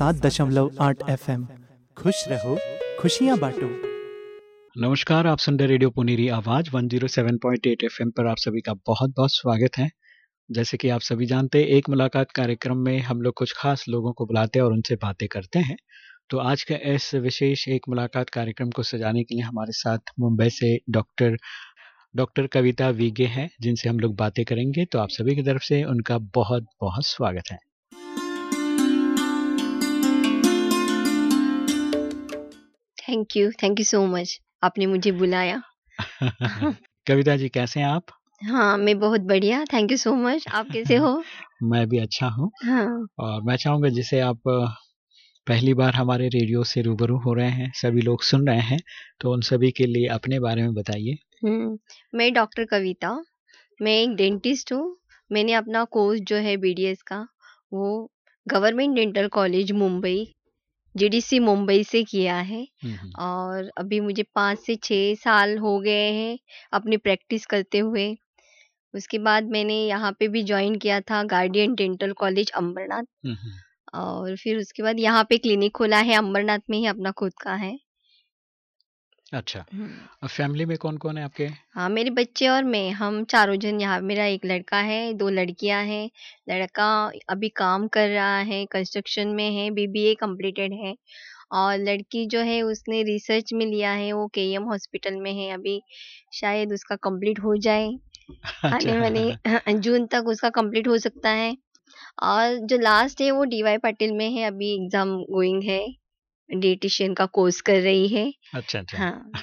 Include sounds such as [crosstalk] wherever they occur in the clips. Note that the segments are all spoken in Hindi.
सात दशमलव आठ एफ़ खुश रहो, खुशियाँ बांटो। नमस्कार, आप सुन रहे रेडियो पुनेरी आवाज़ 107.8 एफएम पर आप सभी का बहुत बहुत स्वागत है। जैसे कि आप सभी जानते हैं, एक मुलाकात कार्यक्रम में हम लोग कुछ खास लोगों को बुलाते हैं और उनसे बातें करते हैं। तो आज का इस विशेष एक मुलाकात कार्यक्रम को सजाने के लिए हमारे साथ मुंबई से डॉक्टर डॉक्टर कविता वीगे हैं, जिनसे हम लोग बातें करेंगे। तो आप सभी की तरफ़ से उनका बहुत बहुत स्वागत है। Thank you thank you so much आपने मुझे बुलाया। [laughs] कविता जी कैसे हैं आप? हाँ मैं बहुत बढ़िया। थैंक यू सो मच आप कैसे हो? [laughs] मैं भी अच्छा हूँ। हाँ। और मैं चाहूँगा जिसे आप पहली बार हमारे रेडियो से रूबरू हो रहे हैं सभी लोग सुन रहे हैं तो उन सभी के लिए अपने बारे में बताइए। हम्म, मैं डॉक्टर कविता। मैं एक डेंटिस्ट हूँ। मैंने अपना कोर्स जो है बीडीएस का वो government dental college Mumbai GDC Mumbai से किया है और अभी मुझे पाँच से छः साल हो गए हैं अपनी प्रैक्टिस करते हुए। उसके बाद मैंने यहाँ पे भी ज्वाइन किया था गार्डियन डेंटल कॉलेज अम्बरनाथ और फिर उसके बाद यहाँ पे क्लिनिक खोला है अम्बरनाथ में ही अपना खुद का है। अच्छा। और फैमिली में कौन कौन है आपके? हाँ मेरे बच्चे और मैं हम चारों जन यहाँ मेरा एक लड़का है दो लड़कियाँ हैं। लड़का अभी काम कर रहा है कंस्ट्रक्शन में है बीबीए कंप्लीटेड है। और लड़की जो है उसने रिसर्च में लिया है वो के एम हॉस्पिटल में है अभी। शायद उसका कंप्लीट हो जाए। [laughs] आने अच्छा। वाले जून तक उसका कंप्लीट हो सकता है। और जो लास्ट है वो डीवाई पाटिल में है अभी एग्ज़ाम गोइंग है। डिएटिशियन का कोर्स कर रही है। अच्छा अच्छा। हाँ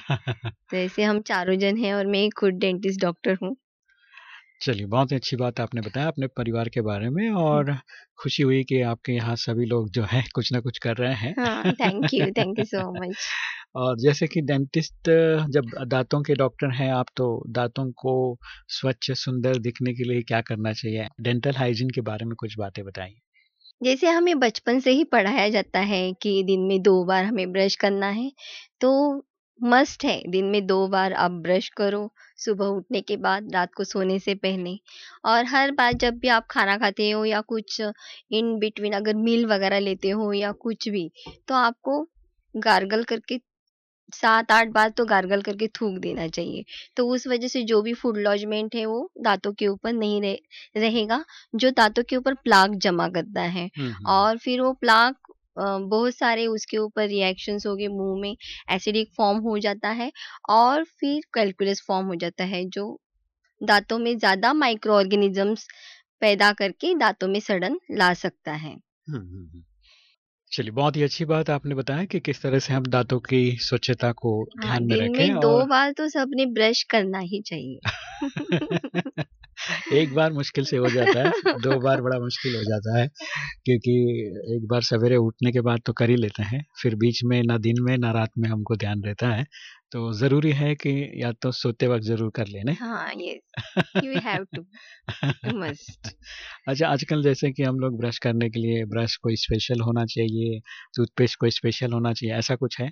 तो [laughs] ऐसे हम चारों जन हैं और मैं खुद डेंटिस्ट डॉक्टर हूँ। चलिए बहुत ही अच्छी बात आपने बताया अपने परिवार के बारे में और खुशी हुई कि आपके यहाँ सभी लोग जो है [laughs] कुछ ना कुछ कर रहे हैं। हाँ thank you thank you so much और जैसे कि डेंटिस्ट जब दांतों के डॉक्टर हैं आप तो दांतों को स्वच्छ सुंदर दिखने के लिए क्या करना चाहिए? डेंटल हाइजीन के बारे में कुछ बातें बताइए। जैसे हमें बचपन से ही पढ़ाया जाता है कि दिन में दो बार हमें ब्रश करना है तो मस्ट है, दिन में दो बार आप ब्रश करो सुबह उठने के बाद, रात को सोने से पहले। और हर बार जब भी आप खाना खाते हो या कुछ इन बिटवीन अगर मील वगैरह लेते हो या कुछ भी तो आपको गार्गल करके सात आठ बार तो गार्गल करके थूक देना चाहिए। तो उस वजह से जो भी फ़ूड लॉजमेंट है वो दांतों के ऊपर नहीं रहे, रहेगा जो दांतों के ऊपर प्लाक जमा करता है। और फिर वो प्लाक बहुत सारे उसके ऊपर रिएक्शंस हो गए मुँह में एसिडिक फॉर्म हो जाता है और फिर कैलकुलस फॉर्म हो जाता है जो दांतों में ज़्यादा माइक्रो ऑर्गेनिजम्स पैदा करके दांतों में सड़न ला सकता है। चलिए बहुत ही अच्छी बात आपने बताया कि किस तरह से हम दांतों की स्वच्छता को हाँ, ध्यान में दिन रखें में दो और बार तो सबने ब्रश करना ही चाहिए। [laughs] एक बार मुश्किल से हो जाता है दो बार बड़ा मुश्किल हो जाता है क्योंकि एक बार सवेरे उठने के बाद तो कर ही लेते हैं फिर बीच में ना दिन में ना रात में हमको ध्यान रहता है तो ज़रूरी है कि या तो सोते वक्त ज़रूर कर लेने हाँ yes you have to must अच्छा आजकल जैसे कि हम लोग ब्रश करने के लिए ब्रश कोई स्पेशल होना चाहिए टूथपेस्ट कोई स्पेशल होना चाहिए ऐसा कुछ है?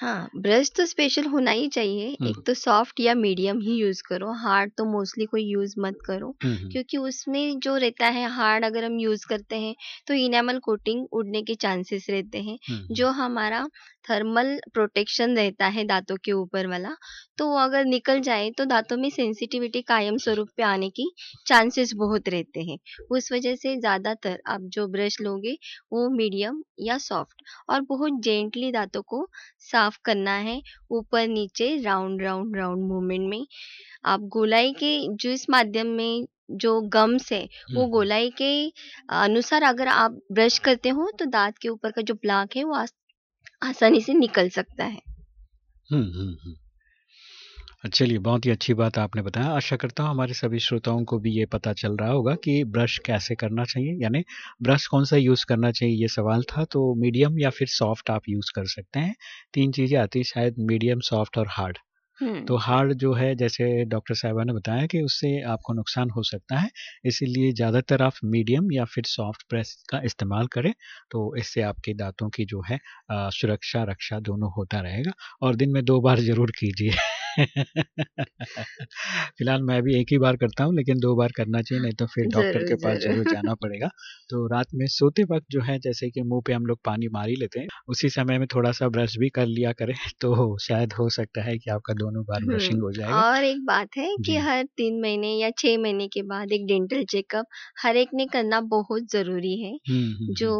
हाँ ब्रश तो स्पेशल होना ही चाहिए। एक हम्म तो सॉफ्ट या मीडियम ही यूज़ करो हार्ड तो मोस्टली कोई यूज़ मत करो हम्म क्योंकि उसमें जो रहता है हार्ड अगर हम यूज़ करते हैं तो इनेमल कोटिंग उड़ने के चांसेस रहते हैं। हम्म, जो हमारा थर्मल प्रोटेक्शन रहता है दांतों के ऊपर वाला तो वो अगर निकल जाए तो दांतों में सेंसिटिविटी कायम स्वरूप पे आने की चांसेस बहुत रहते हैं। उस वजह से ज़्यादातर आप जो ब्रश लोगे वो मीडियम या सॉफ्ट और बहुत जेंटली दांतों को साफ़ करना है ऊपर नीचे राउंड राउंड राउंड मूवमेंट में। आप गोलाई के जो इस माध्यम में जो गम्स है वो गोलाई के अनुसार अगर आप ब्रश करते हो तो दांत के ऊपर का जो प्लाक है वो आसानी से निकल सकता है। हम्म, हम्म। चलिए बहुत ही अच्छी बात आपने बताया। आशा करता हूँ हमारे सभी श्रोताओं को भी ये पता चल रहा होगा कि ब्रश कैसे करना चाहिए। यानी ब्रश कौन सा यूज़ करना चाहिए? ये सवाल था तो मीडियम या फिर सॉफ्ट आप यूज़ कर सकते हैं। तीन चीज़ें आती हैं शायद मीडियम सॉफ्ट और हार्ड। हम्म। तो हार्ड जो है जैसे डॉक्टर साहबा ने बताया कि उससे आपको नुकसान हो सकता है इसीलिए ज़्यादातर आप मीडियम या फिर सॉफ्ट प्रेस का इस्तेमाल करें तो इससे आपके दांतों की जो है सुरक्षा रक्षा दोनों होता रहेगा। और दिन में दो बार ज़रूर कीजिए। फ़िलहाल मैं भी एक ही बार करता हूँ लेकिन दो बार करना चाहिए नहीं तो फिर डॉक्टर के पास ज़रूर जाना पड़ेगा। तो रात में सोते वक्त जो है जैसे कि मुँह पे हम लोग पानी मार ही लेते हैं उसी समय में थोड़ा सा ब्रश भी कर लिया करें तो शायद हो सकता है कि आपका दोनों बार ब्रशिंग हम्म हो जाएगा। और एक बात है कि हर तीन महीने या छह महीने के बाद एक डेंटल चेकअप हर एक ने करना बहुत ज़रूरी है हम्म हम्म जो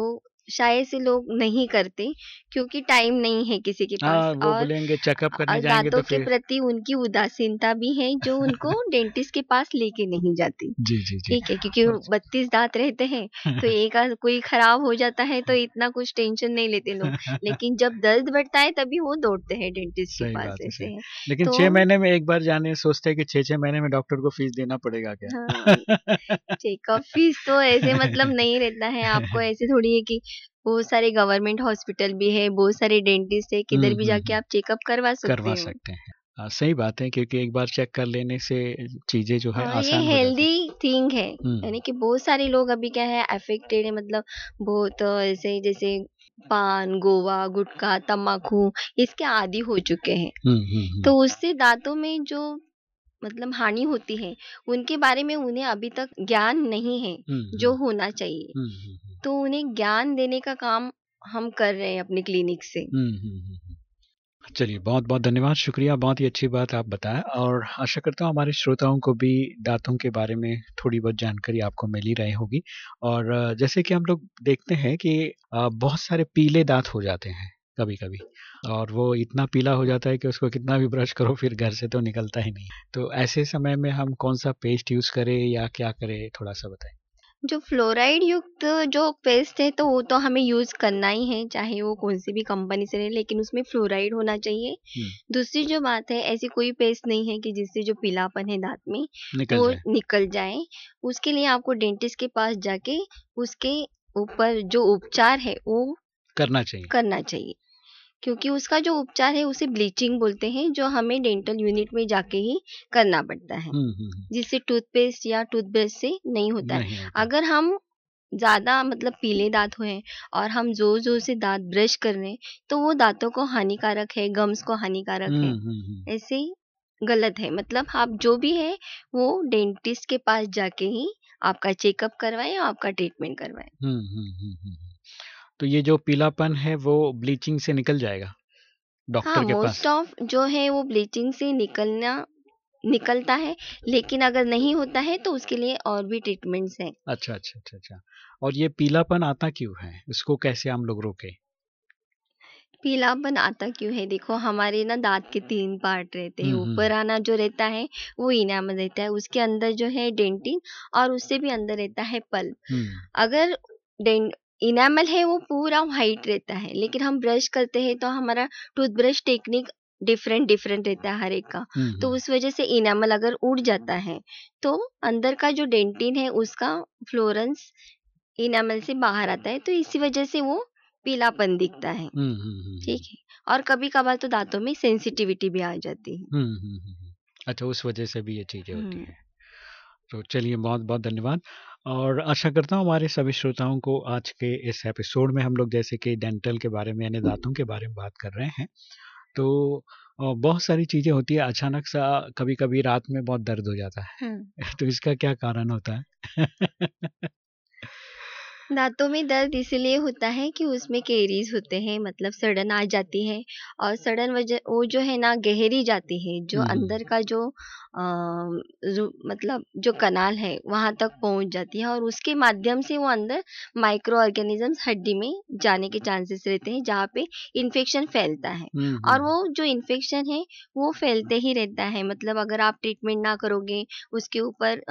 शायद से लोग नहीं करते क्योंकि टाइम नहीं है किसी के पास हाँ वो और बोलेंगे चेकअप करने जाएँगे तो के प्रति उनकी उदासीनता भी है जो उनको [laughs] डेंटिस्ट के पास लेके नहीं जाती। जी जी जी। ठीक है क्योंकि बत्तीस दांत रहते हैं तो [laughs] एक कोई खराब हो जाता है तो इतना कुछ टेंशन नहीं लेते लोग। लेकिन जब दर्द बढ़ता है तभी वो दौड़ते हैं डेंटिस्ट के पास ऐसे है। लेकिन तो छह महीने में एक बार जाने सोचते हैं कि छह छह महीने में डॉक्टर को फ़ीस देना पड़ेगा हाँ क्या चेकअप फ़ीस तो ऐसे मतलब नहीं रहता है आपको [laughs] ऐसे थोड़ी है कि बहुत सारे गवर्नमेंट हॉस्पिटल भी है बहुत सारे डेंटिस्ट है हम्म किधर भी हम्म जाके हम्म आप चेकअप करवा सकते करवा हो। सकते हैं। हाँ, सही बात है क्योंकि एक बार चेक कर लेने से चीज़ें जो है ये आसान हो हेल्दी थिंग है। हम्म। यानी कि बहुत सारे लोग अभी क्या है अफेक्टेड है मतलब बहुत ऐसे जैसे पान गोवा गुटखा तम्बाकू इसके आदि हो चुके हैं। हम्म हम्म तो हम्म उससे दांतों में जो मतलब हानि होती है उनके बारे में उन्हें अभी तक ज्ञान नहीं है जो होना चाहिए। तो उन्हें ज्ञान देने का काम हम कर रहे हैं अपने क्लिनिक से। चलिए बहुत बहुत धन्यवाद शुक्रिया बहुत ही अच्छी बात आप बताया और आशा करता हूँ हमारे श्रोताओं को भी दांतों के बारे में थोड़ी बहुत जानकारी आपको मिल ही रही होगी। और जैसे कि हम लोग देखते हैं कि बहुत सारे पीले दांत हो जाते हैं। कभी कभी और वो इतना पीला हो जाता है कि उसको कितना भी ब्रश करो फिर घर से तो निकलता ही नहीं। तो ऐसे समय में हम कौन सा पेस्ट यूज़ करें या क्या करें थोड़ा सा बताएँ? जो फ्लोराइड युक्त जो पेस्ट है तो वो तो हमें यूज़ करना ही है चाहे वो कौन सी भी कंपनी से रहे लेकिन उसमें फ्लोराइड होना चाहिए। दूसरी जो बात है ऐसी कोई पेस्ट नहीं है कि जिससे जो पीलापन है दांत में निकल वो जाए। निकल जाए। उसके लिए आपको डेंटिस्ट के पास जाके उसके ऊपर जो उपचार है वो करना चाहिए। करना चाहिए। क्योंकि उसका जो उपचार है उसे ब्लीचिंग बोलते हैं जो हमें डेंटल यूनिट में जाके ही करना पड़ता है। हम्म हम्म हम्म, जिससे टूथपेस्ट या टूथब्रश से नहीं होता है। नहीं होता। अगर हम ज़्यादा मतलब पीले दांत हुए और हम ज़ोर ज़ोर से दांत ब्रश कर रहे हैं तो वो दांतों को हानिकारक है गम्स को हानिकारक है। ऐसे गलत है। मतलब आप जो भी है वो डेंटिस्ट के पास जाके ही आपका चेकअप करवाएँ आपका ट्रीटमेंट करवाएँ। तो ये जो पीलापन है वो ब्लीचिंग से निकल जाएगा डॉक्टर हाँ डॉक्टर के पास? मोस्ट ऑफ़ जो है वो ब्लीचिंग से निकलना निकलता है लेकिन अगर नहीं होता है तो उसके लिए और भी ट्रीटमेंट्स हैं। अच्छा अच्छा अच्छा अच्छा। और ये पीलापन आता क्यों है? इसको कैसे हम लोग रोके? पीलापन आता क्यों है? देखो हमारे ना दांत के तीन पार्ट रहते हैं। हम्म हम्म। ऊपर आना जो रहता है वो इनामल रहता है। उसके अंदर जो है डेंटिन और उससे भी अंदर रहता है पल्प। हम्म। अगर इनामल है वो पूरा वाइट रहता है लेकिन हम ब्रश करते हैं तो हमारा टूथब्रश टेक्निक डिफरेंट डिफरेंट रहता है हर एक का। हम्म तो हम्म, उस वजह से इनामल अगर उड़ जाता है तो अंदर का जो डेंटिन है उसका फ्लोरेंस इनामल से बाहर आता है तो इसी वजह से वो पीलापन दिखता है। हम्म ठीक है? और कभी कभार तो दांतों में सेंसिटिविटी भी आ जाती है। अच्छा उस वजह से भी ये चीज़ें होती हैं। तो चलिए बहुत बहुत धन्यवाद। और आशा करता हूँ हमारे सभी श्रोताओं को आज के इस एपिसोड में हम लोग जैसे कि डेंटल के बारे में यानी दांतों के बारे में बात कर रहे हैं। तो बहुत सारी चीज़ें होती है अचानक सा कभी कभी रात में बहुत दर्द हो जाता है। [laughs] तो इसका क्या कारण होता है? [laughs] दांतों में दर्द इसलिए होता है कि उसमें केरीज होते हैं मतलब सड़न आ जाती है और सड़न वजह वो जो है ना गहरी जाती है जो हम्म हम्म। अंदर का जो जो मतलब जो कनाल है वहाँ तक पहुँच जाती है और उसके माध्यम से वो अंदर माइक्रो ऑर्गेनिजम्स हड्डी में जाने के चांसेस रहते हैं जहाँ पे इन्फेक्शन फैलता है। हम्म और हम्म। वो जो इन्फेक्शन है वो फैलते ही रहता है मतलब अगर आप ट्रीटमेंट ना करोगे उसके ऊपर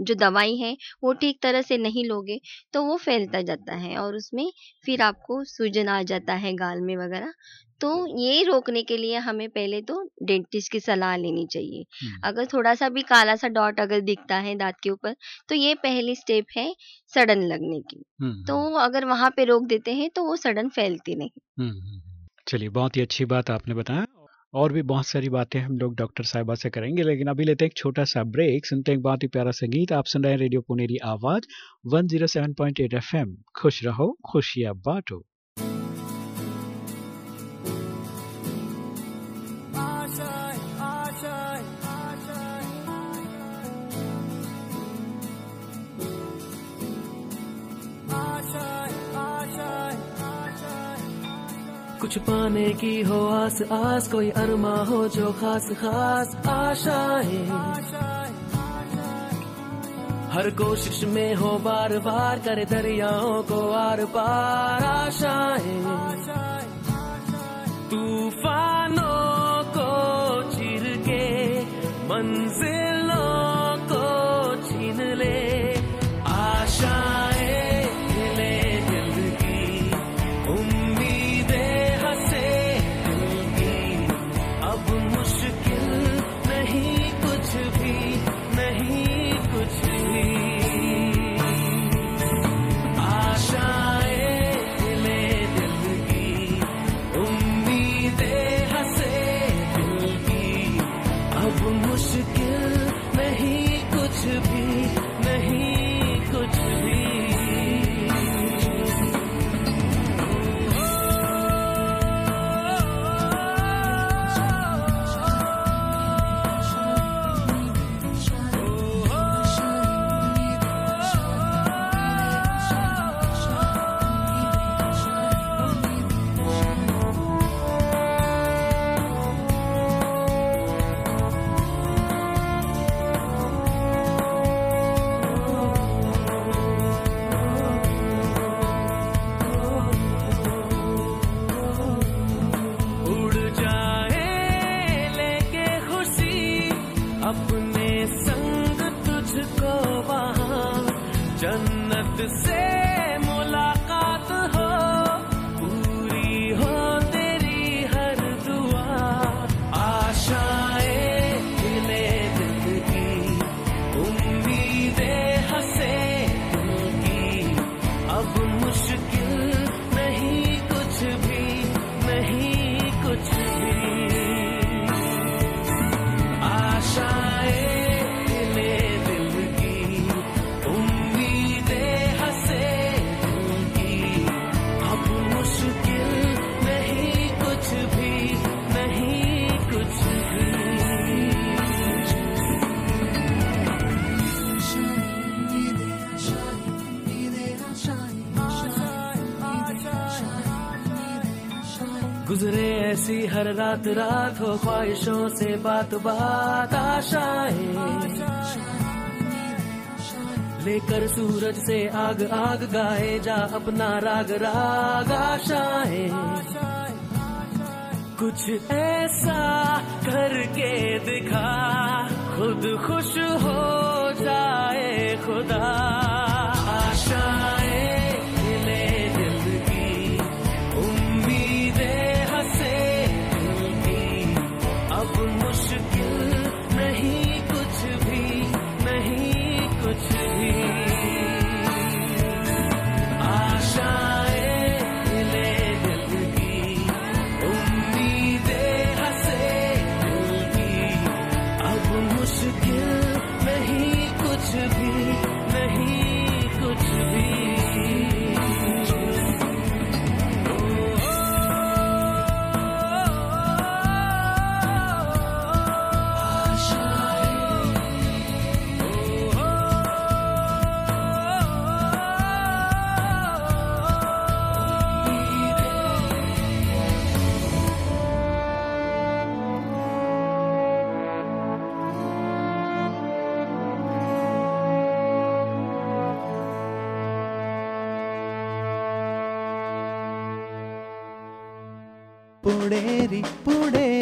जो दवाई है वो ठीक तरह से नहीं लोगे तो वो वो फैलता जाता है और उसमें फिर आपको सूजन आ जाता है गाल में वगैरह। तो ये रोकने के लिए हमें पहले तो डेंटिस्ट की सलाह लेनी चाहिए। हम्म, अगर थोड़ा सा भी काला सा डॉट अगर दिखता है दांत के ऊपर तो ये पहली स्टेप है सडन लगने की। हम्म, तो अगर वहाँ पे रोक देते हैं तो वो सडन फैलती नहीं। हम्म, हम्म, हम्म। चलिए बहुत ही अच्छी बात आपने बताया और भी बहुत सारी बातें हम लोग डॉक्टर साहिबा से करेंगे, लेकिन अभी लेते हैं एक छोटा सा ब्रेक। सुनते हैं एक बहुत ही प्यारा संगीत आप सुन रहे हैं रेडियो पुनेरी आवाज़ 107.8 एफएम। खुश रहो, खुशियाँ बांटो। कुछ पाने की हो आस आस, कोई अरमा हो जो खास खास आशाएँ हर कोशिश में हो बार बार, करे दरियाओं को आर पार आशाएँ तूफानों को चिर के, मंजिलों ऐसी हर रात रात हो, ख्वाहिशों से बात बात आशाएँ लेकर सूरज से आग आग गाए, जा अपना राग राग आशाएँ कुछ ऐसा करके दिखा, खुद खुश हो जाए खुदा।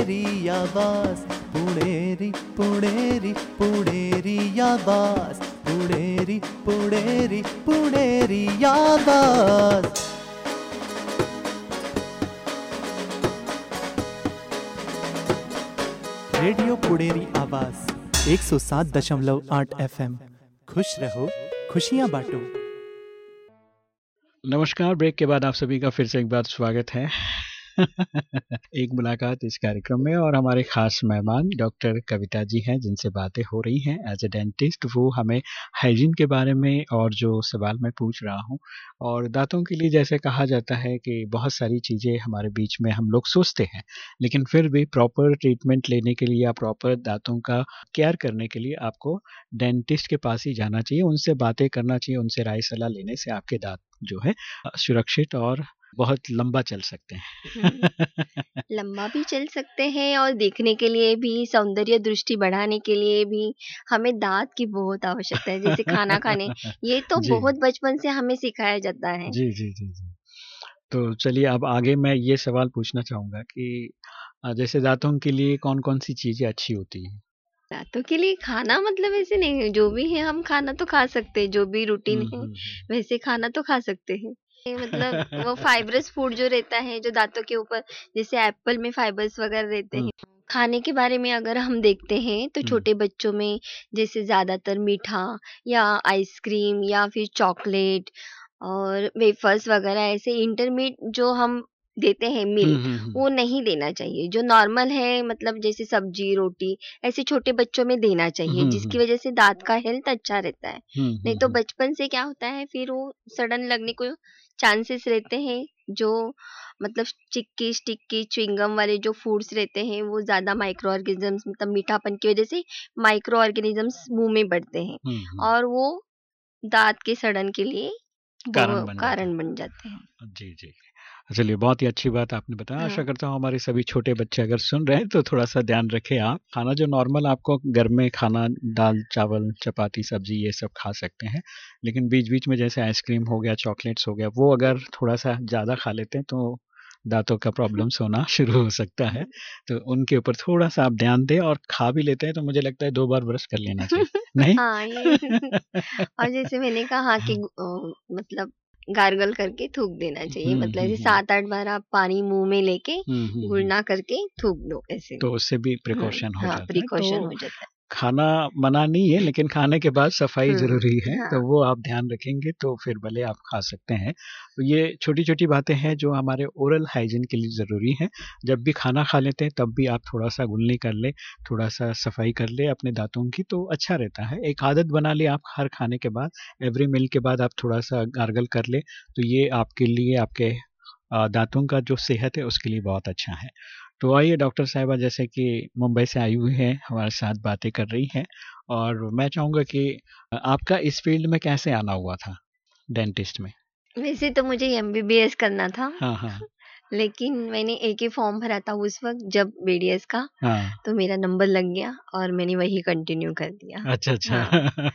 पुणेरी आवाज़, पुणेरी पुणेरी पुणेरी आवाज़, पुणेरी पुणेरी पुणेरी आवाज़। रेडियो पुणेरी आवाज़, एक सौ सात दशमलव आठ एफ़ एम खुश रहो, खुशियाँ बांटो। नमस्कार, ब्रेक के बाद आप सभी का फिर से एक बार स्वागत है। [laughs] एक मुलाकात इस कार्यक्रम में और हमारे खास मेहमान डॉक्टर कविता जी हैं, जिनसे बातें हो रही हैं। एज ए डेंटिस्ट वो हमें हाइजीन के बारे में और जो सवाल मैं पूछ रहा हूँ और दांतों के लिए जैसे कहा जाता है कि बहुत सारी चीज़ें हमारे बीच में हम लोग सोचते हैं, लेकिन फिर भी प्रॉपर ट्रीटमेंट लेने के लिए या प्रॉपर दांतों का केयर करने के लिए आपको डेंटिस्ट के पास ही जाना चाहिए। उनसे बातें करना चाहिए, उनसे राय सलाह लेने से आपके दांत जो है सुरक्षित और बहुत लंबा चल सकते हैं। हम्म। [laughs] लंबा भी चल सकते हैं और देखने के लिए भी सौंदर्य दृष्टि बढ़ाने के लिए भी हमें दांत की बहुत आवश्यकता है जैसे खाना खाने। [laughs] ये तो बहुत बचपन से हमें सिखाया जाता है। जी जी जी जी। तो चलिए अब आगे मैं ये सवाल पूछना चाहूँगा कि जैसे दांतों के लिए कौन कौन सी चीज़ें अच्छी होती हैं? दांतों के लिए खाना मतलब ऐसे नहीं है जो भी है हम खाना तो खा सकते हैं जो भी रूटीन है हम्म, हम्म। वैसे खाना तो खा सकते हैं। [laughs] मतलब वो फाइबरस फ़ूड जो रहता है जो दांतों के ऊपर जैसे एप्पल में फाइबर्स वगैरह रहते हैं। खाने के बारे में अगर हम देखते हैं तो छोटे बच्चों में जैसे ज़्यादातर मीठा या आइसक्रीम या फिर चॉकलेट और वेफर्स वगैरह ऐसे इंटरमीट जो हम देते हैं मिल वो नहीं देना चाहिए। जो नॉर्मल है मतलब जैसे सब्ज़ी रोटी ऐसे छोटे बच्चों में देना चाहिए जिसकी वजह से दांत का हेल्थ अच्छा रहता है। नहीं तो बचपन से क्या होता है फिर वो सडन लगने को चांसेस रहते हैं जो मतलब चिक्की स्टिक्की च्विंगम वाले जो फूड्स रहते हैं वो ज़्यादा माइक्रो ऑर्गेनिजम्स मतलब मीठापन की वजह से माइक्रो ऑर्गेनिजम्स मुँह में बढ़ते हैं। और वो दांत के सड़न के लिए कारण बन, कारण बन जाते हैं। जी जी। चलिए बहुत ही अच्छी बात आपने बताया। हाँ। आशा करता हूँ हमारे सभी छोटे बच्चे अगर सुन रहे हैं तो थोड़ा सा ध्यान रखें आप। खाना जो नॉर्मल आपको घर में खाना दाल चावल चपाती सब्ज़ी ये सब खा सकते हैं। लेकिन बीच बीच में जैसे आइसक्रीम हो गया चॉकलेट्स हो गया वो अगर थोड़ा सा ज़्यादा खा लेते हैं तो दांतों का प्रॉब्लम्स होना [laughs] शुरू हो सकता है। तो उनके ऊपर थोड़ा सा आप ध्यान दें और खा भी लेते हैं तो मुझे लगता है दो बार ब्रश कर लेना चाहिए [laughs] नहीं? हाँ ये [laughs] और जैसे मैंने कहा कि हाँ। मतलब गार्गल करके थूक देना चाहिए हम्म, मतलब ऐसे हम्म, सात आठ बार आप पानी मुँह में लेके हम्म, गुड़ना करके थूक दो ऐसे। तो उससे भी प्रिकॉशन हो हाँ, जाता है प्रिकॉशन तो हो जाता है। खाना मना नहीं है लेकिन खाने के बाद सफ़ाई हम्म, ज़रूरी है हाँ। तो वो आप ध्यान रखेंगे तो फिर भले आप खा सकते हैं। तो ये छोटी छोटी बातें हैं जो हमारे ओरल हाइजीन के लिए ज़रूरी हैं। जब भी खाना खा लेते हैं तब भी आप थोड़ा सा गुलनी कर ले थोड़ा सा सफ़ाई कर ले अपने दांतों की तो अच्छा रहता है। एक आदत बना ले आप हर खाने के बाद एवरी मील के बाद आप थोड़ा सा गार्गल कर ले तो ये आपके लिए आपके दांतों का जो सेहत है उसके लिए बहुत अच्छा है। तो आइए डॉक्टर साहिबा जैसे कि मुंबई से आई हुई है हमारे साथ बातें कर रही हैं और मैं चाहूँगा कि आपका इस फ़ील्ड में कैसे आना हुआ था डेंटिस्ट में? वैसे तो मुझे एमबीबीएस करना था। हाँ हाँ। [laughs] लेकिन मैंने एक ही फॉर्म भरा था उस वक्त जब बीडीएस का। हाँ। तो मेरा नंबर लग गया और मैंने वही कंटिन्यू कर दिया। अच्छा अच्छा। हाँ।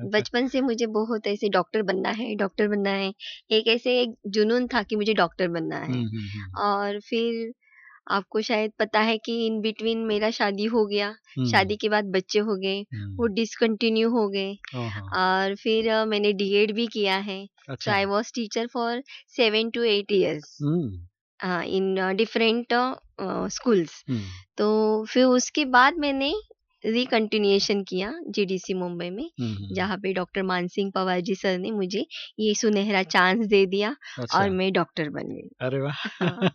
बचपन से मुझे बहुत ऐसे डॉक्टर बनना है डॉक्टर बनना है। एक ऐसे एक जुनून था कि मुझे डॉक्टर बनना है। हम्म, हम्म, हम्म। और फिर आपको शायद पता है कि इन बिटवीन मेरा शादी हो गया। शादी के बाद बच्चे हो गए वो डिसकंटिन्यू हो गए और फिर मैंने डीएड भी किया है। So I was teacher for seven to eight years in different schools तो फिर उसके बाद मैंने रिकंटिन्यूएशन किया जीडीसी मुंबई में जहाँ पे डॉक्टर मानसिंह पवार जी सर ने मुझे ये सुनहरा चांस दे दिया अच्छा। और मैं डॉक्टर बन गई। अरे वाह! हाँ।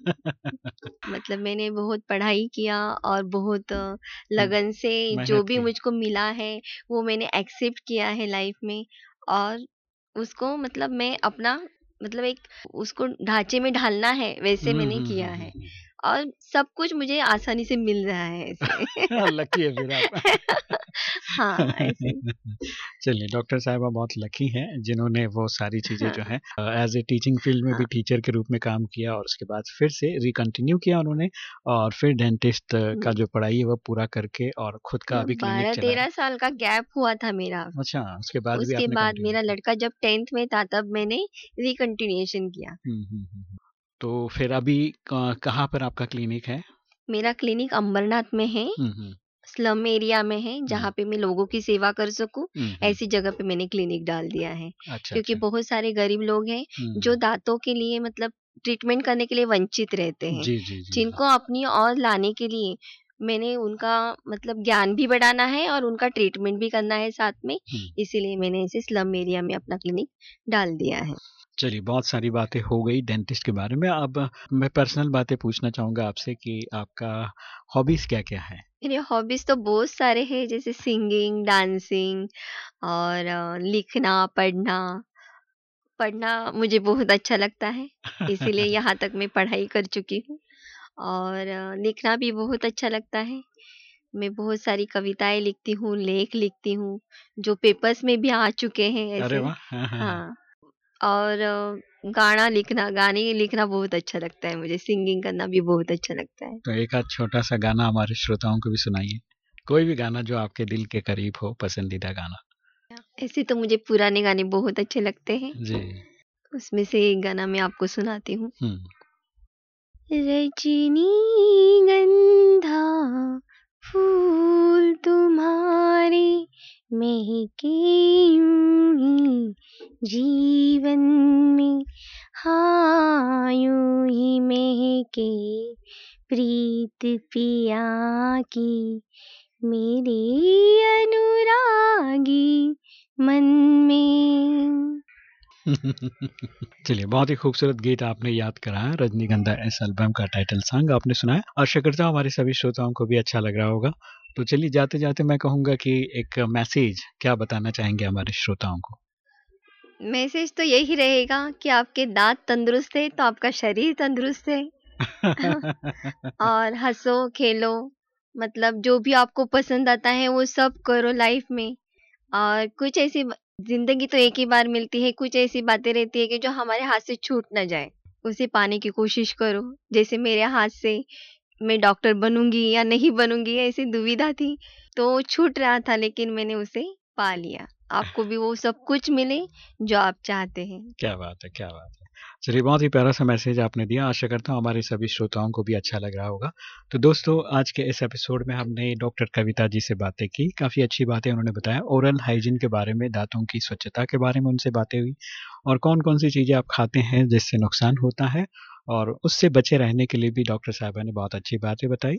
मतलब मैंने बहुत पढ़ाई किया और बहुत लगन से जो भी मुझको मिला है वो मैंने एक्सेप्ट किया है लाइफ में और उसको मतलब मैं अपना मतलब एक उसको ढांचे में ढालना है वैसे मैंने किया है। और सब कुछ मुझे आसानी से मिल रहा है लकी [laughs] है फिर आप [laughs] हाँ [laughs] चलिए डॉक्टर साहबा बहुत लकी हैं जिन्होंने वो सारी चीज़ें हाँ। जो हाँ। एज ए टीचिंग फ़ील्ड में हाँ। भी टीचर के रूप में काम किया और उसके बाद फिर से रिकंटिन्यू किया उन्होंने और फिर डेंटिस्ट का हम्म। जो पढ़ाई है वो पूरा करके और खुद का अभी बारह तेरह साल का गैप हुआ था मेरा अच्छा उसके बाद उसके बाद मेरा लड़का जब टेंथ में था तब मैंने रिकंटिन्यूएशन किया हम्म, हम्म, तो फिर अभी कहाँ पर आपका क्लिनिक है? मेरा क्लिनिक अम्बरनाथ में है। स्लम एरिया में है जहाँ पे मैं लोगों की सेवा कर सकूँ। ऐसी जगह पे मैंने क्लिनिक डाल दिया है। अच्छा क्योंकि अच्छा। बहुत सारे गरीब लोग हैं जो दांतों के लिए मतलब ट्रीटमेंट करने के लिए वंचित रहते हैं। जी जी जी जिनको अपनी और लाने के लिए मैंने उनका मतलब ज्ञान भी बढ़ाना है और उनका ट्रीटमेंट भी करना है साथ में। इसीलिए मैंने इसे स्लम एरिया में अपना क्लिनिक डाल दिया है। चलिए बहुत सारी बातें हो गई डेंटिस्ट के बारे में। अब मैं पर्सनल बातें पूछना चाहूँगा आपसे कि आपका हॉबीज क्या क्या है? मेरे हॉबीज तो बहुत सारे हैं जैसे सिंगिंग डांसिंग और अ, लिखना पढ़ना। पढ़ना मुझे बहुत अच्छा लगता है इसीलिए [laughs] यहाँ तक मैं पढ़ाई कर चुकी हूँ। और अ, लिखना भी बहुत अच्छा लगता है। मैं बहुत सारी कविताएँ लिखती हूँ लेख लिखती हूँ जो पेपर्स में भी आ चुके हैं अरे ऐसे। वाह! हाँ, हाँ, हाँ। हाँ। और अ, गाना लिखना गाने लिखना बहुत अच्छा लगता है मुझे सिंगिंग करना भी बहुत अच्छा लगता है। तो एक आध छोटा सा गाना हमारे श्रोताओं को भी सुनाइए। कोई भी गाना जो आपके दिल के करीब हो पसंदीदा गाना। ऐसे तो मुझे पुराने गाने बहुत अच्छे लगते हैं। जी। उसमें से एक गाना मैं आपको सुनाती हूँ। हम्म रजनीगंधा फूल तुम्हारे महके यूँ ही जीवन में हाँ यूँ ही महके, प्रीत पिया की मेरे अनुरागी मन में। [laughs] चलिए, बहुत ही खूबसूरत गीत आपने याद कराया रजनीगंधा इस एल्बम का टाइटल सॉन्ग आपने सुनाया। आशा करता हूँ हमारे सभी श्रोताओं को भी अच्छा लग रहा होगा। तो चलिए जाते जाते मैं कहूँगा कि एक मैसेज क्या बताना चाहेंगे हमारे श्रोताओं को? मैसेज तो यही रहेगा कि आपके दांत तंदुरुस्त है तो आपका शरीर तंदुरुस्त है। [laughs] और हंसो खेलो मतलब जो भी आपको पसंद आता है वो सब करो लाइफ में। और कुछ ऐसी ज़िंदगी तो एक ही बार मिलती है कुछ ऐसी बातें रहती है कि जो हमारे हाथ से छूट ना जाए उसे पाने की कोशिश करो। जैसे मेरे हाथ से मैं डॉक्टर बनूँगी या नहीं बनूँगी ऐसी दुविधा थी। तो छूट रहा था, लेकिन मैंने उसे पा लिया। आपको भी वो सब कुछ मिले जो आप चाहते हैं। क्या बात है, क्या बात है। चलिए, बहुत ही प्यारा सा मैसेज आपने दिया। आशा करता हूँ हमारे सभी श्रोताओं को भी अच्छा लग रहा होगा। तो दोस्तों, आज के इस एपिसोड में हमने डॉक्टर कविता जी से बातें की। काफ़ी अच्छी बातें उन्होंने बताया। ओरल हाइजीन के बारे में, दांतों की स्वच्छता के बारे में उनसे बातें हुई। और कौन कौन सी चीज़ें आप खाते हैं जिससे नुकसान होता है? और उससे बचे रहने के लिए भी डॉक्टर साहबा ने बहुत अच्छी बातें बताई।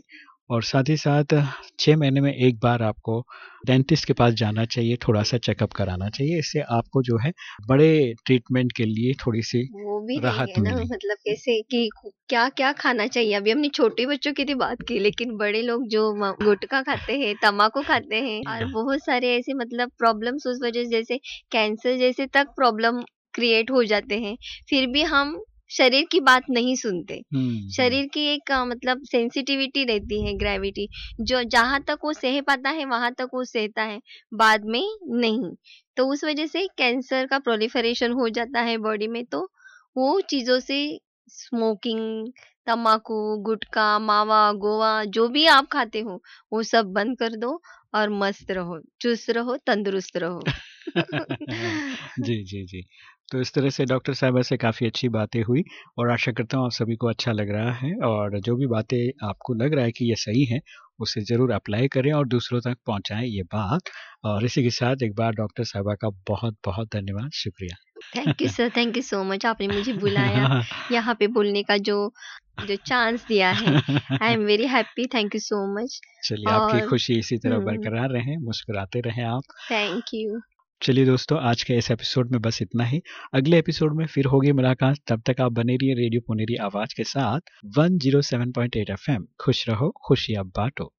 और साथ ही साथ छः महीने में एक बार आपको डेंटिस्ट के पास जाना चाहिए थोड़ा सा चेकअप कराना चाहिए। इससे आपको जो है बड़े ट्रीटमेंट के लिए थोड़ी सी वो भी राहत है ना मतलब कैसे कि क्या क्या खाना चाहिए? अभी हमने छोटे बच्चों की तो बात की लेकिन बड़े लोग जो गुटखा खाते हैं तम्बाकू खाते हैं और बहुत सारे ऐसे मतलब प्रॉब्लम्स उस वजह से जैसे कैंसर जैसे तक प्रॉब्लम क्रिएट हो जाते हैं। फिर भी हम शरीर की बात नहीं सुनते। हम्म, शरीर की एक मतलब सेंसिटिविटी रहती है ग्रेविटी जो जहाँ तक वो सह पाता है वहाँ तक वो सहता है बाद में नहीं। तो उस वजह से कैंसर का प्रोलिफरेशन हो जाता है बॉडी में तो वो चीज़ों से स्मोकिंग तम्बाकू गुटखा मावा गोवा जो भी आप खाते हो वो सब बंद कर दो और मस्त रहो चुस्त रहो तंदुरुस्त रहो। [laughs] जी जी जी। तो इस तरह से डॉक्टर साहबा से काफ़ी अच्छी बातें हुई और आशा करता हूँ आप सभी को अच्छा लग रहा है और जो भी बातें आपको लग रहा है कि ये सही है उसे ज़रूर अप्लाई करें और दूसरों तक पहुँचाएँ ये बात। और इसी के साथ एक बार डॉक्टर साहबा का बहुत बहुत धन्यवाद शुक्रिया। Thank you sir thank you so much आपने मुझे बुलाया [laughs] यहाँ पे बोलने का जो जो चांस दिया है। I am very happy thank you so much चलिए आपकी खुशी इसी तरह हम्म। बरकरार रहें मुस्कुराते रहें आप। थैंक यू चलिए दोस्तों, आज के इस एपिसोड में बस इतना ही। अगले एपिसोड में फिर होगी मुलाकात। तब तक आप बने रहिए रेडियो पुनेरी आवाज़ के साथ। 107.8 एफएम खुश रहो, खुशियाँ बांटो।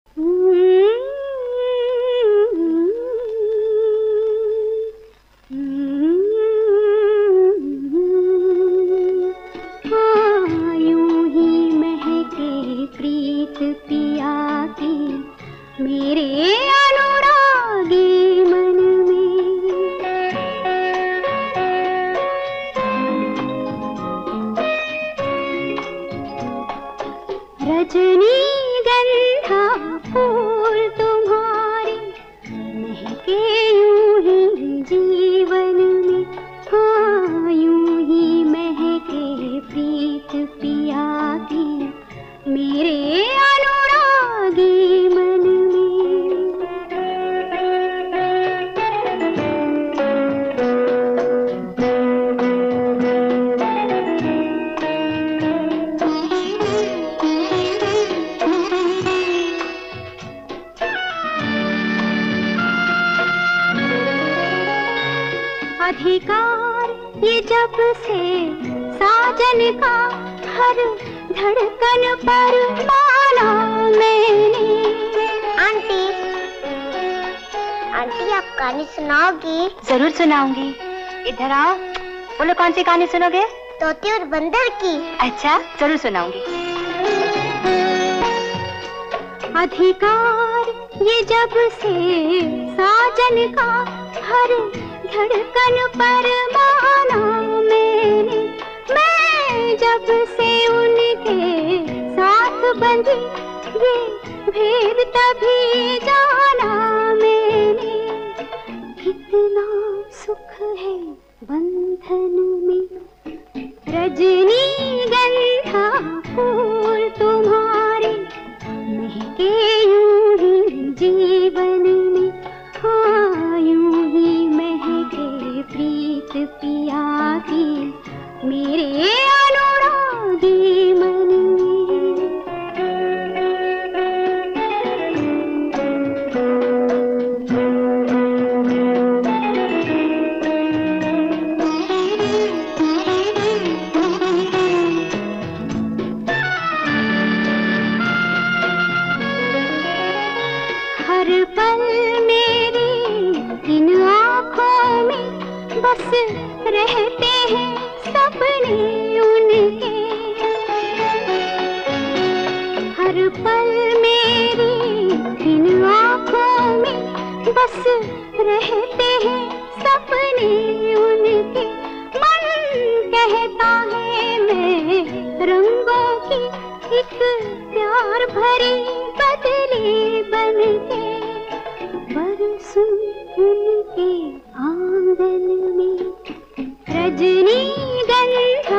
साजन का हर धड़कन पर माना मैंने आंटी आंटी आप कहानी सुनाओगी? ज़रूर सुनाऊँगी। इधर आओ। बोलो कौन सी कहानी सुनोगे? तोते और बंदर की। अच्छा ज़रूर सुनाऊँगी। अधिकार ये जब से साजन का हर धड़कन पर माना जब से उनके साथ बंधी ये भेद, तभी जाना मैंने। कितना सुख है बंधन में। रजनी गंधा फूल तुम्हारे महके यूँ ही जीवन साहे में रंगों की एक प्यार भरी बदली बन के? बरसों उनके आँगन में रजनी गंध